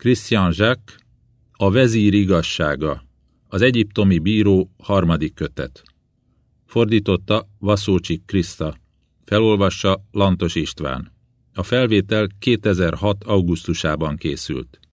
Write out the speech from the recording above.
Christian Jacques, A vezír igazsága, az egyiptomi bíró harmadik kötet. Fordította Vaszócsik Kriszta, felolvassa Lantos István. A felvétel 2006. augusztusában készült.